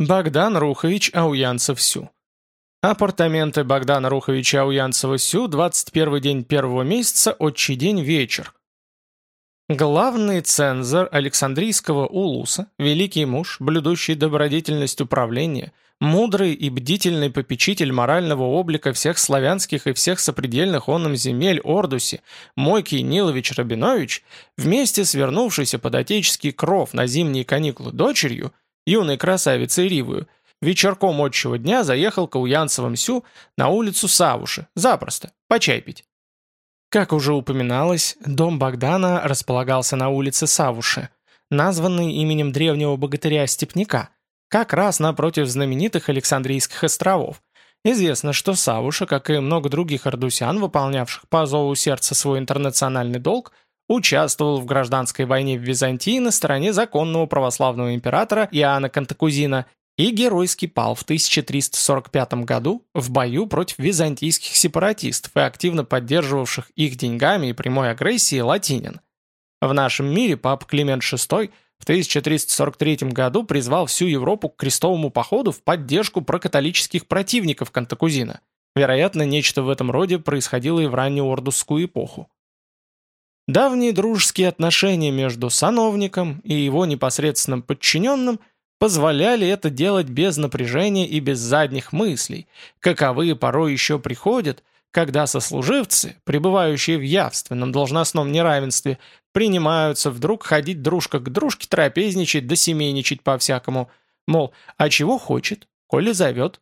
Богдан Рухович Ауянцев-Сю. Апартаменты Богдана Руховича Ауянцева-Сю, 21 день первого месяца, отчий день, вечер. Главный цензор Александрийского улуса, великий муж, блюдущий добродетельность управления, мудрый и бдительный попечитель морального облика всех славянских и всех сопредельных онным земель Ордуси, Мойкий Нилович Рабинович, вместе с вернувшейся под отеческий кров на зимние каникулы дочерью, юной красавицей Ривую, вечерком отчего дня заехал к Ауянцевым Сю на улицу Савуши, запросто, по чай пить. Как уже упоминалось, дом Богдана располагался на улице Савуши, названный именем древнего богатыря-степняка, как раз напротив знаменитых Александрийских островов. Известно, что Савуша, как и много других ардусян, выполнявших по зову сердца свой интернациональный долг, участвовал в гражданской войне в Византии на стороне законного православного императора Иоанна Кантакузина и геройски пал в 1345 году в бою против византийских сепаратистов и активно поддерживавших их деньгами и прямой агрессией латинин. В нашем мире пап Климент VI в 1343 году призвал всю Европу к крестовому походу в поддержку прокатолических противников Кантакузина. Вероятно, нечто в этом роде происходило и в раннюю ордусскую эпоху. Давние дружеские отношения между сановником и его непосредственным подчиненным – позволяли это делать без напряжения и без задних мыслей, каковые порой еще приходят, когда сослуживцы, пребывающие в явственном должностном неравенстве, принимаются вдруг ходить дружка к дружке, трапезничать да семейничать по-всякому. Мол, а чего хочет, коли зовет?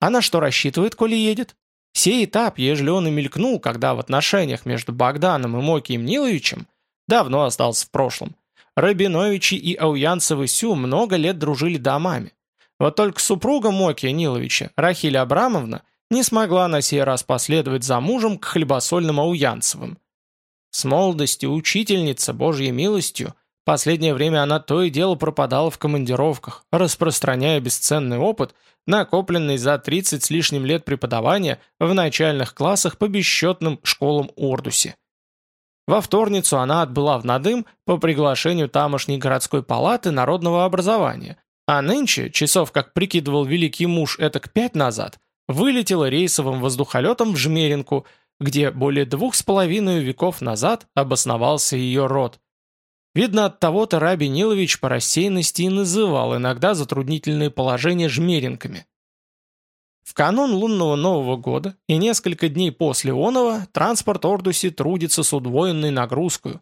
А на что рассчитывает, коли едет? Сей этап, ежели он и мелькнул, когда в отношениях между Богданом и Мокием Ниловичем, давно остался в прошлом, Рабиновичи и Ауянцевы Сю много лет дружили домами. Вот только супруга Мокия Ниловича, Рахиля Абрамовна, не смогла на сей раз последовать за мужем к хлебосольным Ауянцевым. С молодости учительница, Божьей милостью, последнее время она то и дело пропадала в командировках, распространяя бесценный опыт, накопленный за 30 с лишним лет преподавания в начальных классах по бесчетным школам Ордуси. Во вторницу она отбыла в Надым по приглашению тамошней городской палаты народного образования, а нынче, часов как прикидывал великий муж этак пять назад, вылетела рейсовым воздухолетом в Жмеринку, где более двух с половиной веков назад обосновался ее род. Видно, от того-то Раби Нилович по рассеянности и называл иногда затруднительные положения жмеринками. В канун лунного Нового года и несколько дней после оного транспорт Ордуси трудится с удвоенной нагрузкой.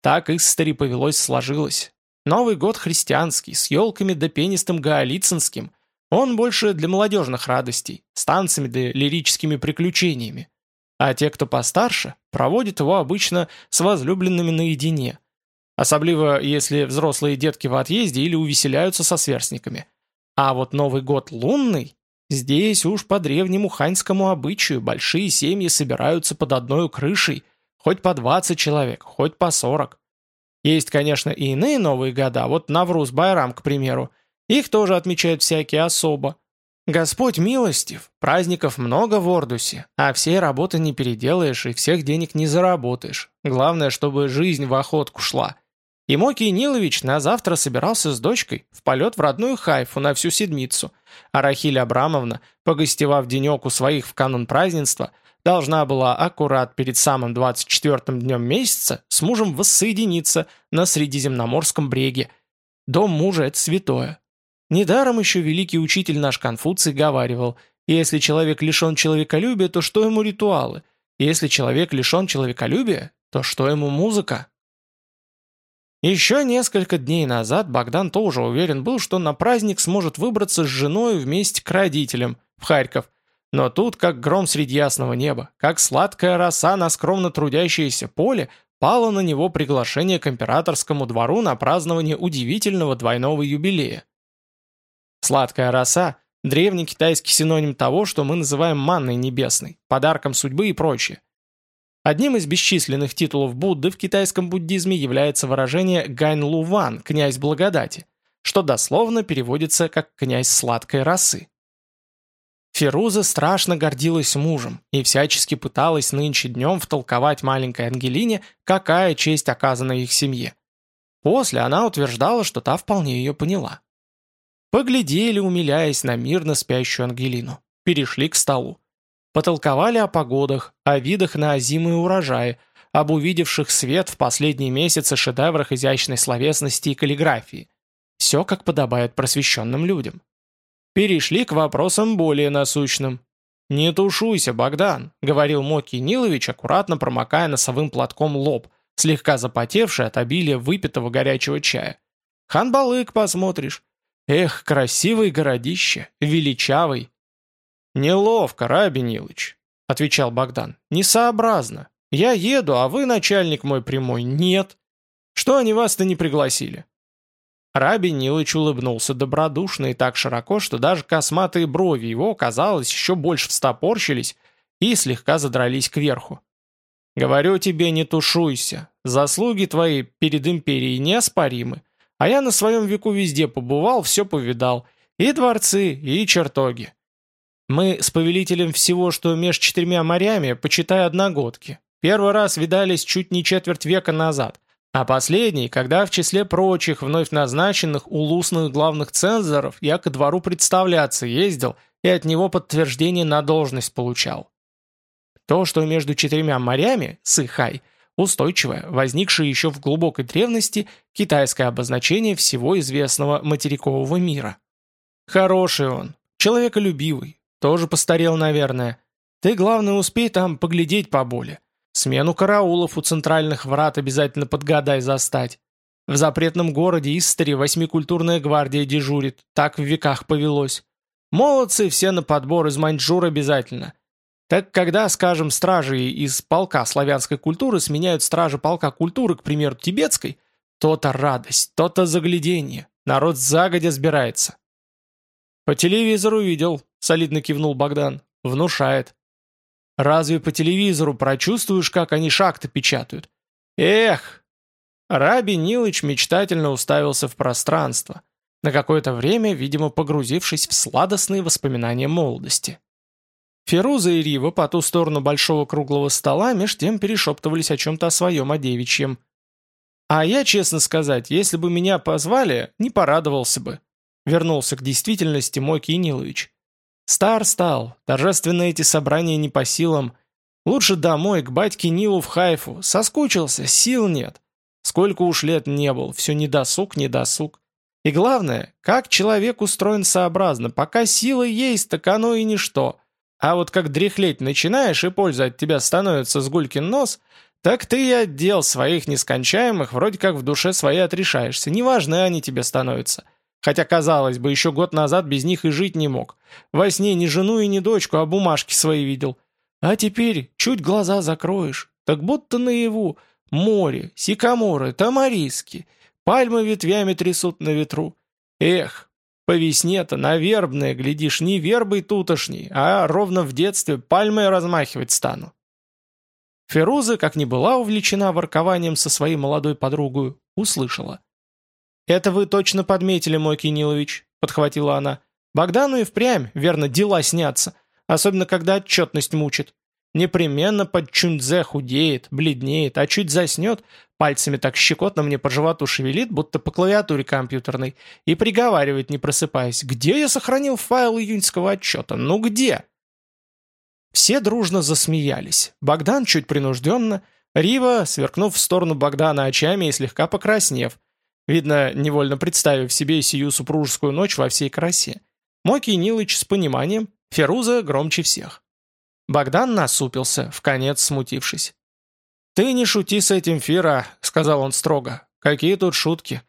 Так истори повелось сложилось. Новый год христианский, с елками да пенистым гаолицинским. Он больше для молодежных радостей, с танцами да лирическими приключениями. А те, кто постарше, проводят его обычно с возлюбленными наедине. Особливо, если взрослые детки в отъезде или увеселяются со сверстниками. А вот Новый год лунный Здесь уж по древнему ханьскому обычаю большие семьи собираются под одной крышей, хоть по 20 человек, хоть по 40. Есть, конечно, и иные новые года, вот Навруз Байрам, к примеру. Их тоже отмечают всякие особо. Господь милостив, праздников много в Ордусе, а всей работы не переделаешь и всех денег не заработаешь. Главное, чтобы жизнь в охотку шла. И Мокий Нилович на завтра собирался с дочкой в полет в родную Хайфу на всю седмицу, а Рахиль Абрамовна, погостевав денек у своих в канун празднества, должна была аккурат перед самым 24-м днем месяца с мужем воссоединиться на Средиземноморском бреге. Дом мужа — это святое. Недаром еще великий учитель наш Конфуций говаривал, если человек лишен человеколюбия, то что ему ритуалы? Если человек лишен человеколюбия, то что ему музыка? Еще несколько дней назад Богдан тоже уверен был, что на праздник сможет выбраться с женой вместе к родителям в Харьков. Но тут, как гром среди ясного неба, как сладкая роса на скромно трудящееся поле, пало на него приглашение к императорскому двору на празднование удивительного двойного юбилея. Сладкая роса – древний китайский синоним того, что мы называем манной небесной, подарком судьбы и прочее. Одним из бесчисленных титулов Будды в китайском буддизме является выражение «Гань Луван» – «князь благодати», что дословно переводится как «князь сладкой расы». Феруза страшно гордилась мужем и всячески пыталась нынче днем втолковать маленькой Ангелине, какая честь оказана их семье. После она утверждала, что та вполне ее поняла. Поглядели, умиляясь на мирно спящую Ангелину. Перешли к столу. Потолковали о погодах, о видах на озимые урожаи, об увидевших свет в последние месяцы шедеврах изящной словесности и каллиграфии. Все как подобает просвещенным людям. Перешли к вопросам более насущным. «Не тушуйся, Богдан», — говорил Моки Нилович, аккуратно промокая носовым платком лоб, слегка запотевший от обилия выпитого горячего чая. «Ханбалык посмотришь. Эх, красивый городище, величавый». «Неловко, Раби Нилыч», — отвечал Богдан. «Несообразно. Я еду, а вы, начальник мой прямой, нет. Что они вас-то не пригласили?» Раби Нилыч улыбнулся добродушно и так широко, что даже косматые брови его, казалось, еще больше встопорщились и слегка задрались кверху. «Говорю тебе, не тушуйся. Заслуги твои перед империей неоспоримы. А я на своем веку везде побывал, все повидал. И дворцы, и чертоги. Мы с повелителем всего, что меж четырьмя морями, почитай одногодки. Первый раз видались чуть не четверть века назад, а последний, когда в числе прочих вновь назначенных улусных главных цензоров я ко двору представляться ездил и от него подтверждение на должность получал. То, что между четырьмя морями, Сыхай, устойчивое, возникшее еще в глубокой древности, китайское обозначение всего известного материкового мира. Хороший он, человеколюбивый, тоже постарел, наверное. Ты, главное, успей там поглядеть поболе. Смену караулов у центральных врат обязательно подгадай застать. В запретном городе Истаре восьмикультурная гвардия дежурит, так в веках повелось. Молодцы все на подбор из Маньчжур обязательно. Так когда, скажем, стражи из полка славянской культуры сменяют стражи полка культуры, к примеру, тибетской, то-то радость, то-то загляденье. Народ загодя сбирается. «По телевизору видел», — солидно кивнул Богдан. «Внушает». Разве по телевизору прочувствуешь, как они шахты печатают? Эх! Раби Нилыч мечтательно уставился в пространство, на какое-то время, видимо, погрузившись в сладостные воспоминания молодости. Феруза и Рива по ту сторону большого круглого стола меж тем перешептывались о чем-то о своем, о девичьем. А я, честно сказать, если бы меня позвали, не порадовался бы. Вернулся к действительности мой Кинилович. Стар стал, торжественно эти собрания не по силам. Лучше домой, к батьке Нилу в Хайфу. Соскучился, сил нет. Сколько уж лет не был, все недосуг, недосуг. И главное, как человек устроен сообразно. Пока силы есть, так оно и ничто. А вот как дряхлеть начинаешь, и польза от тебя становится с гулькин нос, так ты и отдел своих нескончаемых вроде как в душе своей отрешаешься. Неважно, они тебе становятся. Хотя, казалось бы, еще год назад без них и жить не мог. Во сне ни жену и ни дочку, а бумажки свои видел. А теперь чуть глаза закроешь, так будто наяву. Море, сикаморы, тамариски, пальмы ветвями трясут на ветру. Эх, по весне-то на вербное, глядишь, не вербой тутошней, а ровно в детстве пальмой размахивать стану. Феруза, как ни была увлечена воркованием со своей молодой подругой, услышала. «Это вы точно подметили, мой Кинилович», — подхватила она. «Богдану и впрямь, верно, дела снятся, особенно когда отчетность мучит. Непременно под чуньдзе худеет, бледнеет, а чуть заснет, пальцами так щекотно мне по животу шевелит, будто по клавиатуре компьютерной, и приговаривает, не просыпаясь, «Где я сохранил файл июньского отчета? Ну где?» Все дружно засмеялись. Богдан чуть принужденно, Рива, сверкнув в сторону Богдана очами и слегка покраснев, Видно, невольно представив себе сию супружескую ночь во всей красе. Моки Нилыч с пониманием, Феруза громче всех. Богдан насупился, в конец смутившись. «Ты не шути с этим, Фира», — сказал он строго. «Какие тут шутки?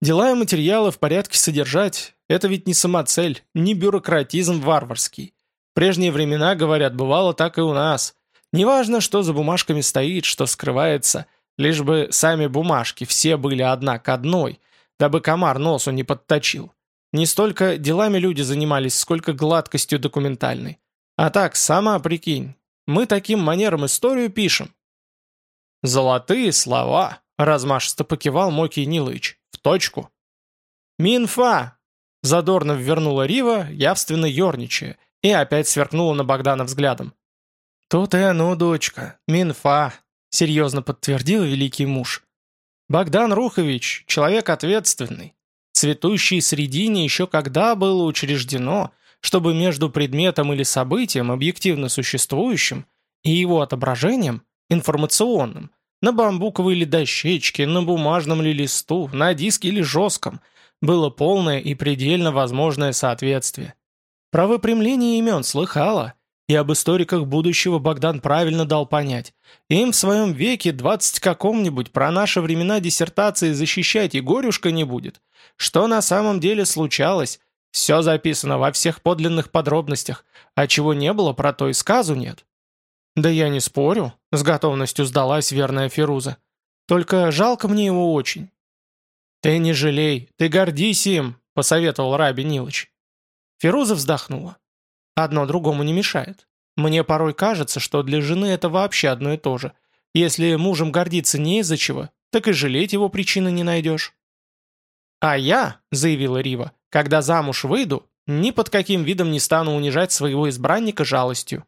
Дела и материалы в порядке содержать — это ведь не самоцель, не бюрократизм варварский. В прежние времена, говорят, бывало так и у нас. Неважно, что за бумажками стоит, что скрывается — Лишь бы сами бумажки все были одна к одной, дабы комар носу не подточил. Не столько делами люди занимались, сколько гладкостью документальной. А так, сама прикинь, мы таким манером историю пишем. «Золотые слова!» — размашисто покивал Мокий Нилович. «В точку!» «Минфа!» — задорно ввернула Рива, явственно ерничая, и опять сверкнула на Богдана взглядом. «Тут и оно, дочка, Минфа!» — серьезно подтвердил великий муж. «Богдан Рухович — человек ответственный. цветущей средине еще когда было учреждено, чтобы между предметом или событием, объективно существующим, и его отображением, информационным, на бамбуковой или дощечке, на бумажном ли листу, на диске или жестком, было полное и предельно возможное соответствие. Про выпрямление имен слыхала, и об историках будущего Богдан правильно дал понять. Им в своем веке двадцать каком-нибудь про наши времена диссертации защищать и горюшка не будет. Что на самом деле случалось, все записано во всех подлинных подробностях, а чего не было, про то и сказу нет. «Да я не спорю», — с готовностью сдалась верная Феруза. «Только жалко мне его очень». «Ты не жалей, ты гордись им», — посоветовал Раби Нилыч. Феруза вздохнула. «Одно другому не мешает. Мне порой кажется, что для жены это вообще одно и то же. Если мужем гордиться не из-за чего, так и жалеть его причины не найдешь». «А я», — заявила Рива, — «когда замуж выйду, ни под каким видом не стану унижать своего избранника жалостью».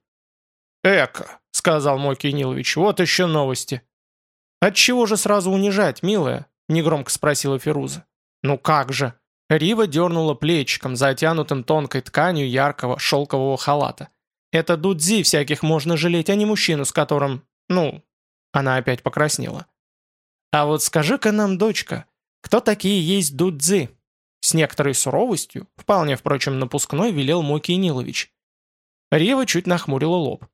«Эко», — сказал мой Кириллович, — «вот еще новости». «Отчего же сразу унижать, милая?» — негромко спросила Феруза. «Ну как же?» Рива дернула плечиком, затянутым тонкой тканью яркого шелкового халата. «Это дудзи всяких можно жалеть, а не мужчину, с которым... Ну...» Она опять покраснела. «А вот скажи-ка нам, дочка, кто такие есть дудзи?» С некоторой суровостью, вполне, впрочем, напускной, велел мой Нилович. Рива чуть нахмурила лоб.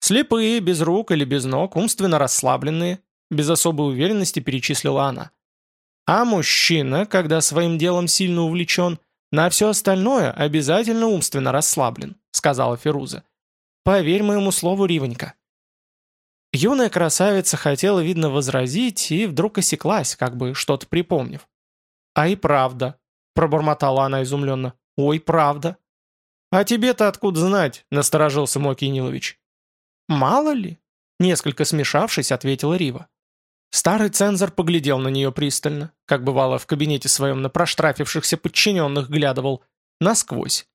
Слепые, без рук или без ног, умственно расслабленные, без особой уверенности перечислила она. А мужчина, когда своим делом сильно увлечен, на все остальное обязательно умственно расслаблен, сказала Феруза. Поверь моему слову, Ривонька. Юная красавица хотела, видно, возразить, и вдруг осеклась, как бы что-то припомнив. «А и правда», — пробормотала она изумленно. «Ой, правда». «А тебе-то откуда знать?» — насторожился Мой Нилович. «Мало ли?» — несколько смешавшись, ответила Рива. Старый цензор поглядел на нее пристально, как бывало в кабинете своем на проштрафившихся подчиненных глядывал, насквозь.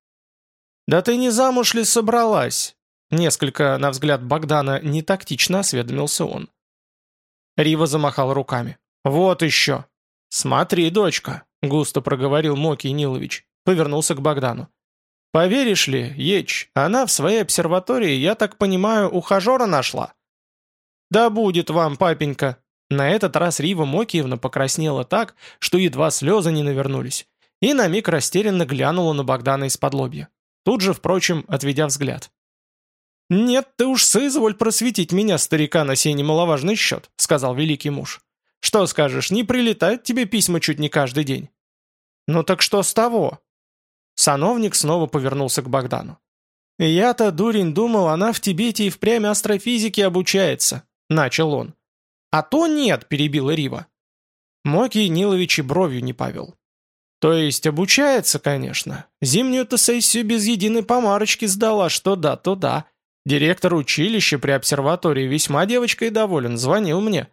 «Да ты не замуж ли собралась?» Несколько, на взгляд Богдана, нетактично осведомился он. Рива замахал руками. «Вот еще!» «Смотри, дочка!» — густо проговорил Моки Нилович. Повернулся к Богдану. Поверишь ли, Еч, она в своей обсерватории, я так понимаю, ухажера нашла?» «Да будет вам, папенька!» На этот раз Рива Мокиевна покраснела так, что едва слезы не навернулись, и на миг растерянно глянула на Богдана из-под лобья. Тут же, впрочем, отведя взгляд. «Нет, ты уж соизволь просветить меня, старика, на сей немаловажный счет», — сказал великий муж. «Что скажешь, не прилетают тебе письма чуть не каждый день?» «Ну так что с того?» Сановник снова повернулся к Богдану. «Я-то, дурень, думал, она в Тибете и впрямь астрофизике обучается», — начал он. «А то нет», — перебила Рива. Моки Нилович и бровью не повел. «То есть обучается, конечно. Зимнюю-то сессию без единой помарочки сдала, что да, то да. Директор училища при обсерватории весьма девочкой доволен, звонил мне.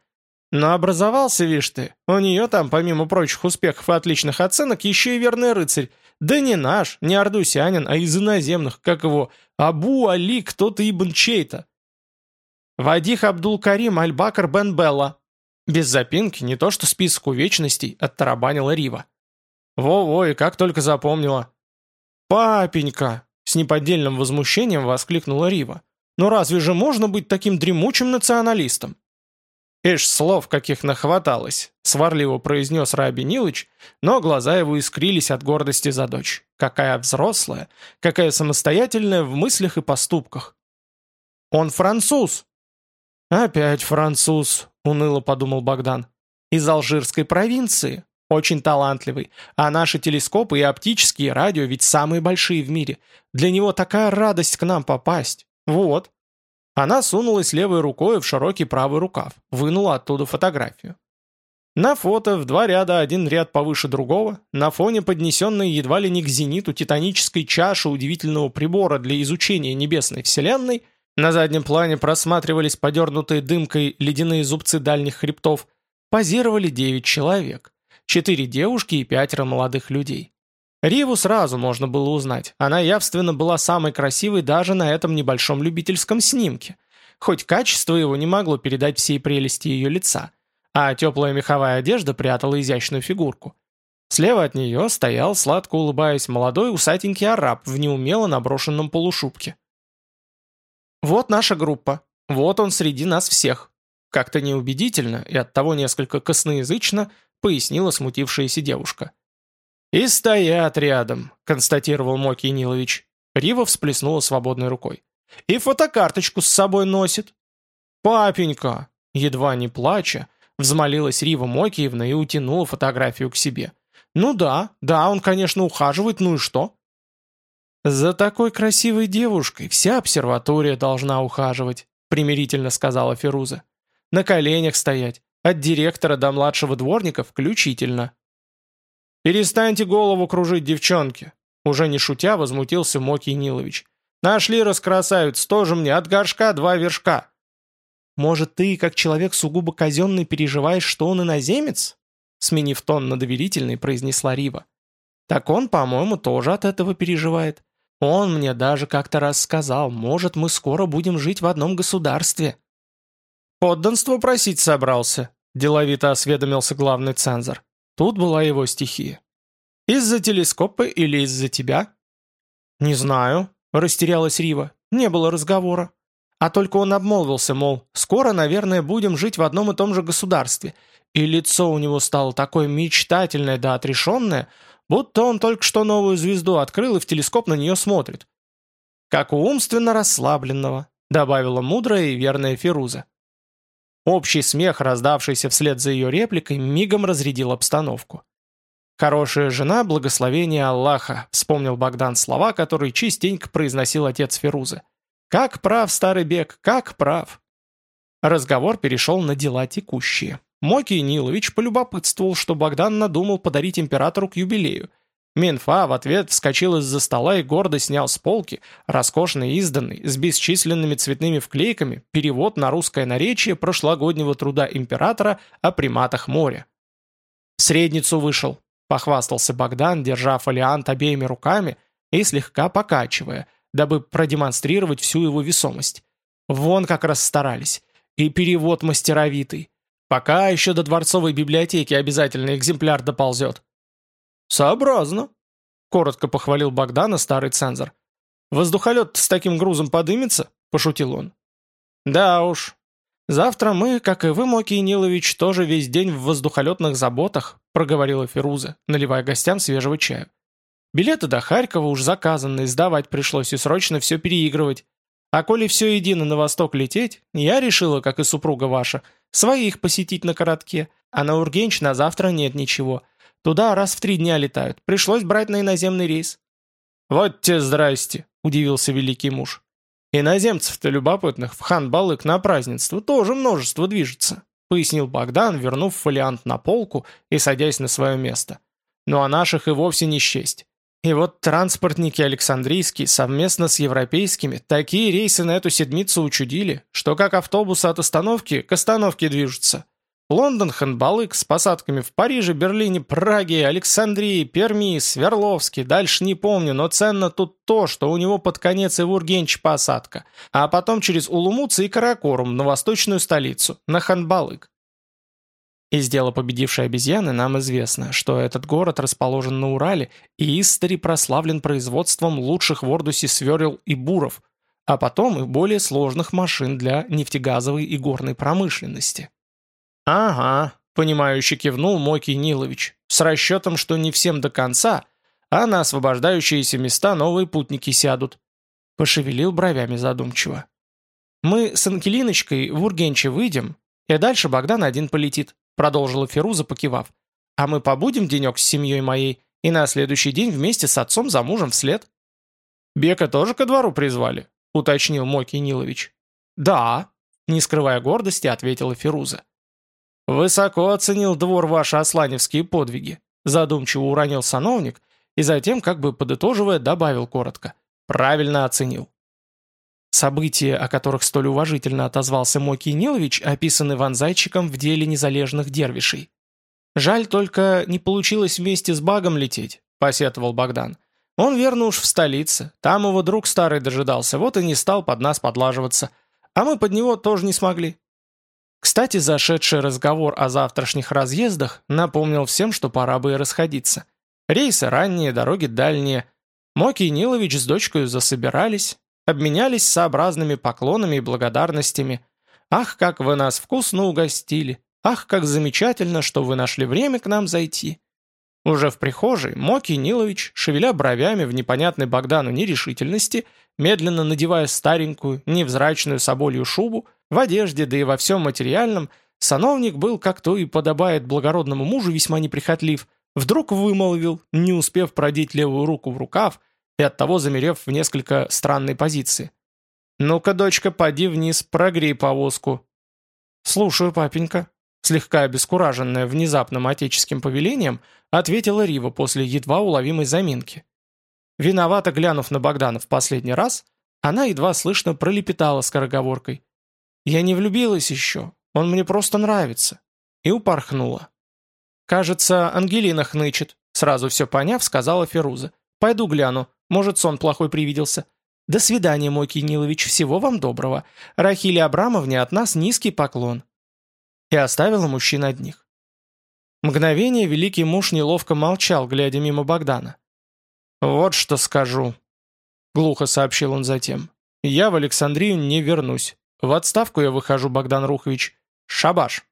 Но образовался, видишь ты, у нее там, помимо прочих успехов и отличных оценок, еще и верный рыцарь, да не наш, не ардусянин, а из иноземных, как его, Абу Али кто-то ибн чей-то. Вадих Абдул-Карим Аль-Бакр бен Белла. Без запинки, не то что список увечностей, оттарабанила Рива. Во-во, и как только запомнила. «Папенька!» — с неподдельным возмущением воскликнула Рива. «Ну разве же можно быть таким дремучим националистом?» «Ишь, слов каких нахваталось», — сварливо произнес Раби Нилыч, но глаза его искрились от гордости за дочь. Какая взрослая, какая самостоятельная в мыслях и поступках. «Он француз!» «Опять француз», — уныло подумал Богдан. «Из алжирской провинции. Очень талантливый. А наши телескопы и оптические радио ведь самые большие в мире. Для него такая радость к нам попасть. Вот». Она сунулась левой рукой в широкий правый рукав, вынула оттуда фотографию. На фото в два ряда, один ряд повыше другого, на фоне поднесенной едва ли не к зениту титанической чаши удивительного прибора для изучения небесной вселенной, на заднем плане просматривались подернутые дымкой ледяные зубцы дальних хребтов, позировали девять человек, четыре девушки и пятеро молодых людей. Риву сразу можно было узнать. Она явственно была самой красивой даже на этом небольшом любительском снимке. Хоть качество его не могло передать всей прелести ее лица, а теплая меховая одежда прятала изящную фигурку. Слева от нее стоял, сладко улыбаясь, молодой усатенький араб в неумело наброшенном полушубке. «Вот наша группа. Вот он среди нас всех», — как-то неубедительно и оттого несколько косноязычно пояснила смутившаяся девушка. «И стоят рядом», — констатировал Моки Нилович. Рива всплеснула свободной рукой. «И фотокарточку с собой носит». «Папенька!» Едва не плача, взмолилась Рива Мокиевна и утянула фотографию к себе. «Ну да, да, он, конечно, ухаживает, ну и что?» «За такой красивой девушкой вся обсерватория должна ухаживать», примирительно сказала Феруза. «На коленях стоять, от директора до младшего дворника включительно». «Перестаньте голову кружить, девчонки!» Уже не шутя, возмутился Моки Нилович. «Нашли раскрасавец, тоже мне от горшка два вершка». «Может, ты, как человек сугубо казенный, переживаешь, что он иноземец?» Сменив тон на доверительный, произнесла Рива. «Так он, по-моему, тоже от этого переживает. Он мне даже как-то раз сказал, может, мы скоро будем жить в одном государстве». «Подданство просить собрался», – деловито осведомился главный цензор. Тут была его стихия. «Из-за телескопа или из-за тебя?» «Не знаю», – растерялась Рива. «Не было разговора». А только он обмолвился, мол, скоро, наверное, будем жить в одном и том же государстве. И лицо у него стало такое мечтательное да отрешенное, будто он только что новую звезду открыл и в телескоп на нее смотрит. «Как у умственно расслабленного», — добавила мудрая и верная Фируза. Общий смех, раздавшийся вслед за ее репликой, мигом разрядил обстановку. «Хорошая жена, благословение Аллаха», — вспомнил Богдан слова, которые частенько произносил отец Фирузы. Как прав старый бег, как прав. Разговор перешел на дела текущие. Моки Нилович полюбопытствовал, что Богдан надумал подарить императору к юбилею. Минфа в ответ вскочил из-за стола и гордо снял с полки, роскошно изданный, с бесчисленными цветными вклейками, перевод на русское наречие прошлогоднего труда императора о приматах моря. «В средницу вышел», — похвастался Богдан, держа фолиант обеими руками и слегка покачивая, дабы продемонстрировать всю его весомость. Вон как раз старались. И перевод мастеровитый. Пока еще до дворцовой библиотеки обязательно экземпляр доползет. «Сообразно», — коротко похвалил Богдана старый цензор. «Воздухолет с таким грузом подымется?» — пошутил он. «Да уж. Завтра мы, как и вы, Моки Нилович, тоже весь день в воздухолетных заботах», — проговорила Феруза, наливая гостям свежего чая. Билеты до Харькова уж заказаны, сдавать пришлось и срочно все переигрывать. А коли все едино на восток лететь, я решила, как и супруга ваша, своих посетить на коротке, а на Ургенч на завтра нет ничего. Туда раз в три дня летают, пришлось брать на иноземный рейс». «Вот те здрасте», — удивился великий муж. «Иноземцев-то любопытных в хан-балык на празднество тоже множество движется», — пояснил Богдан, вернув фолиант на полку и садясь на свое место. «Ну а наших и вовсе не счесть. И вот транспортники Александрийские совместно с европейскими такие рейсы на эту седмицу учудили, что как автобусы от остановки к остановке движутся. Лондон, Ханбалык с посадками в Париже, Берлине, Праге, Александрии, Перми, Свердловске, дальше не помню, но ценно тут то, что у него под конец и в Ургенч посадка, а потом через Улумуцы и Каракорум на восточную столицу, на Ханбалык. Из дела победившей обезьяны нам известно, что этот город расположен на Урале и истори прославлен производством лучших в Ордусе сверл и буров, а потом и более сложных машин для нефтегазовой и горной промышленности. «Ага», — понимающе кивнул Моки Нилович, с расчетом, что не всем до конца, а на освобождающиеся места новые путники сядут. Пошевелил бровями задумчиво. «Мы с Анкелиночкой в Ургенче выйдем, и дальше Богдан один полетит продолжила Феруза, покивав. «А мы побудем денек с семьей моей, и на следующий день вместе с отцом за мужем вслед». «Бека тоже ко двору призвали?» — уточнил Моки Нилович. «Да», — не скрывая гордости, ответила Феруза. «Высоко оценил двор ваши осланевские подвиги», — задумчиво уронил сановник, и затем, как бы подытоживая, добавил коротко. «Правильно оценил». События, о которых столь уважительно отозвался Моки Нилович, описаны Ван Зайчиком в деле незалежных дервишей. «Жаль только, не получилось вместе с Багом лететь», — посетовал Богдан. «Он верно уж в столице, там его друг старый дожидался, вот и не стал под нас подлаживаться. А мы под него тоже не смогли». Кстати, зашедший разговор о завтрашних разъездах напомнил всем, что пора бы и расходиться. Рейсы ранние, дороги дальние. Моки и Нилович с дочкой засобирались, обменялись сообразными поклонами и благодарностями. «Ах, как вы нас вкусно угостили! Ах, как замечательно, что вы нашли время к нам зайти!» Уже в прихожей Моки Нилович, шевеля бровями в непонятной Богдану нерешительности, медленно надевая старенькую, невзрачную соболью шубу, в одежде, да и во всем материальном, сановник был, как то и подобает благородному мужу, весьма неприхотлив, вдруг вымолвил, не успев продеть левую руку в рукав и оттого замерев в несколько странной позиции. «Ну-ка, дочка, поди вниз, прогрей повозку». «Слушаю, папенька», слегка обескураженная внезапным отеческим повелением, ответила Рива после едва уловимой заминки. Виновато глянув на Богдана в последний раз, она едва слышно пролепетала скороговоркой. «Я не влюбилась еще, он мне просто нравится». И упорхнула. «Кажется, Ангелина хнычет», сразу все поняв, сказала Феруза. «Пойду гляну, может, сон плохой привиделся». «До свидания, мой Кинилович, всего вам доброго. Рахиле Абрамовне от нас низкий поклон». И оставила мужчин одних. Мгновение великий муж неловко молчал, глядя мимо Богдана. «Вот что скажу», — глухо сообщил он затем. «Я в Александрию не вернусь. В отставку я выхожу, Богдан Рухович. Шабаш.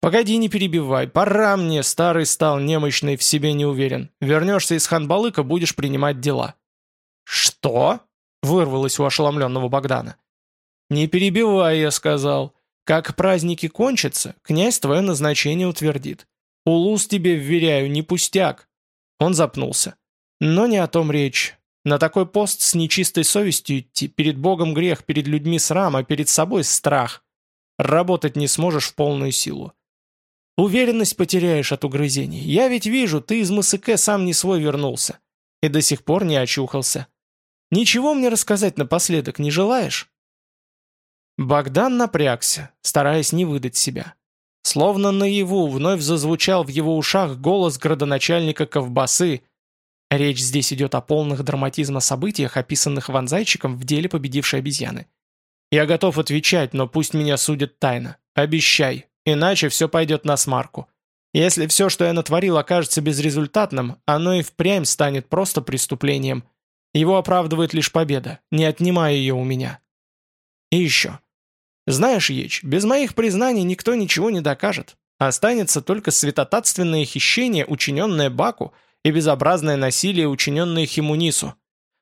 Погоди, не перебивай. Пора мне, старый стал, немощный, в себе не уверен. Вернешься из Ханбалыка, будешь принимать дела. Что? Вырвалось у ошеломленного Богдана. Не перебивай, я сказал. Как праздники кончатся, князь твое назначение утвердит. Улус тебе вверяю, не пустяк. Он запнулся. Но не о том речь. На такой пост с нечистой совестью идти, перед Богом грех, перед людьми срам, а перед собой страх. Работать не сможешь в полную силу. Уверенность потеряешь от угрызений. Я ведь вижу, ты из МСК сам не свой вернулся. И до сих пор не очухался. Ничего мне рассказать напоследок не желаешь?» Богдан напрягся, стараясь не выдать себя. Словно наяву вновь зазвучал в его ушах голос градоначальника Ковбасы, Речь здесь идет о полных драматизма событиях, описанных Ванзайчиком в деле победившей обезьяны. Я готов отвечать, но пусть меня судят тайно. Обещай, иначе все пойдет на смарку. Если все, что я натворил, окажется безрезультатным, оно и впрямь станет просто преступлением. Его оправдывает лишь победа, не отнимая ее у меня. И еще. Знаешь, Еч, без моих признаний никто ничего не докажет. Останется только святотатственное хищение, учиненное Баку – и безобразное насилие, учиненное Химунису.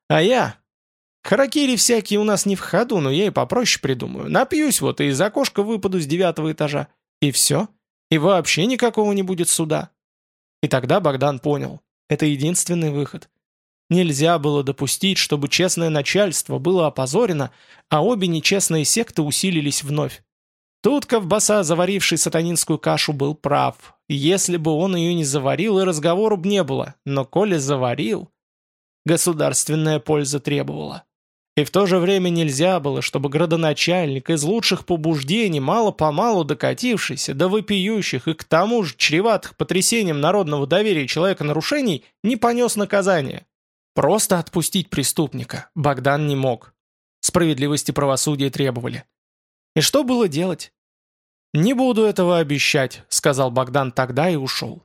А я... Харакири всякие у нас не в ходу, но я и попроще придумаю. Напьюсь вот и из окошка выпаду с девятого этажа. И все. И вообще никакого не будет суда. И тогда Богдан понял. Это единственный выход. Нельзя было допустить, чтобы честное начальство было опозорено, а обе нечестные секты усилились вновь. Тут Ковбаса, заваривший сатанинскую кашу, был прав. Если бы он ее не заварил, и разговору б не было. Но коли заварил, государственная польза требовала. И в то же время нельзя было, чтобы градоначальник из лучших побуждений, мало-помалу докатившийся до вопиющих и к тому же чреватых потрясением народного доверия человека нарушений, не понес наказание. Просто отпустить преступника Богдан не мог. Справедливости правосудия требовали. И что было делать? «Не буду этого обещать», — сказал Богдан тогда и ушел.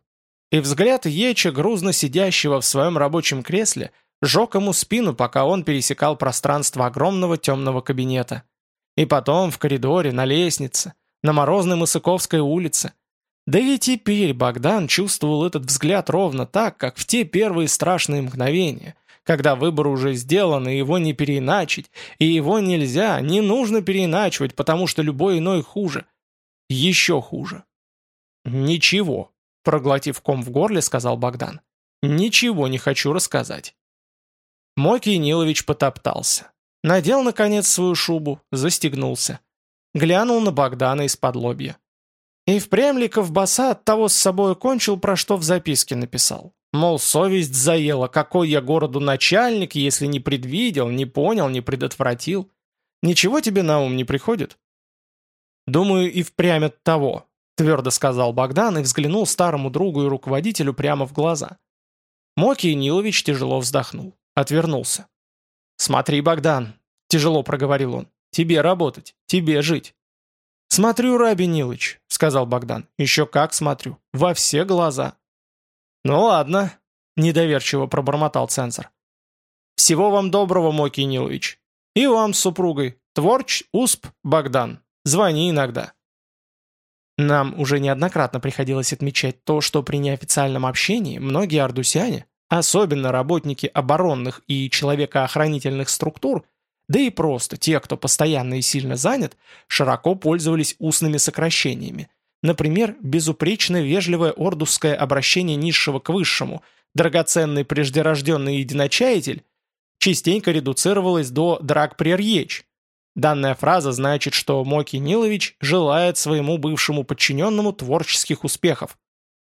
И взгляд Еча, грузно сидящего в своем рабочем кресле, жег ему спину, пока он пересекал пространство огромного темного кабинета. И потом в коридоре, на лестнице, на морозной Мысыковской улице. Да и теперь Богдан чувствовал этот взгляд ровно так, как в те первые страшные мгновения, когда выбор уже сделан, и его не переиначить, и его нельзя, не нужно переиначивать, потому что любой иной хуже. Еще хуже. «Ничего», — проглотив ком в горле, сказал Богдан. «Ничего не хочу рассказать». Моки Нилович потоптался. Надел, наконец, свою шубу, застегнулся. Глянул на Богдана из-под лобья. И впрямь ли ковбаса от того с собой кончил, про что в записке написал. Мол, совесть заела, какой я городу начальник, если не предвидел, не понял, не предотвратил. Ничего тебе на ум не приходит? Думаю, и впрямь от того, твердо сказал Богдан и взглянул старому другу и руководителю прямо в глаза. Моки Нилович тяжело вздохнул, отвернулся. «Смотри, Богдан», — тяжело проговорил он, — «тебе работать, тебе жить». «Смотрю, Раби Нилыч», — сказал Богдан. «Еще как смотрю. Во все глаза». «Ну ладно», — недоверчиво пробормотал цензор. «Всего вам доброго, Моки Нилович. И вам с супругой. Творч, Усп, Богдан. Звони иногда». Нам уже неоднократно приходилось отмечать то, что при неофициальном общении многие ардусяне, особенно работники оборонных и человекоохранительных структур, да и просто те, кто постоянно и сильно занят, широко пользовались устными сокращениями. Например, безупречно вежливое ордусское обращение низшего к высшему, драгоценный преждерожденный единочаятель, частенько редуцировалось до «драк прерьечь». Данная фраза значит, что Моки Нилович желает своему бывшему подчиненному творческих успехов.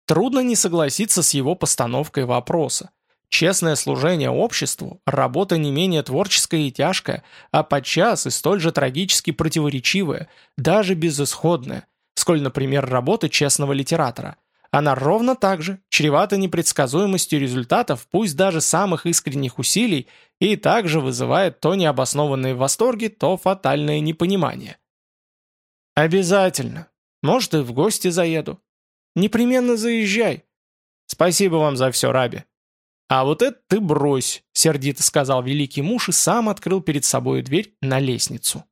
Трудно не согласиться с его постановкой вопроса. Честное служение обществу – работа не менее творческая и тяжкая, а подчас и столь же трагически противоречивая, даже безысходная, сколь, например, работа честного литератора. Она ровно так же чревата непредсказуемостью результатов, пусть даже самых искренних усилий, и также вызывает то необоснованные восторги, то фатальное непонимание. «Обязательно. Может, и в гости заеду. Непременно заезжай. Спасибо вам за все, Раби». «А вот это ты брось», — сердито сказал великий муж и сам открыл перед собой дверь на лестницу.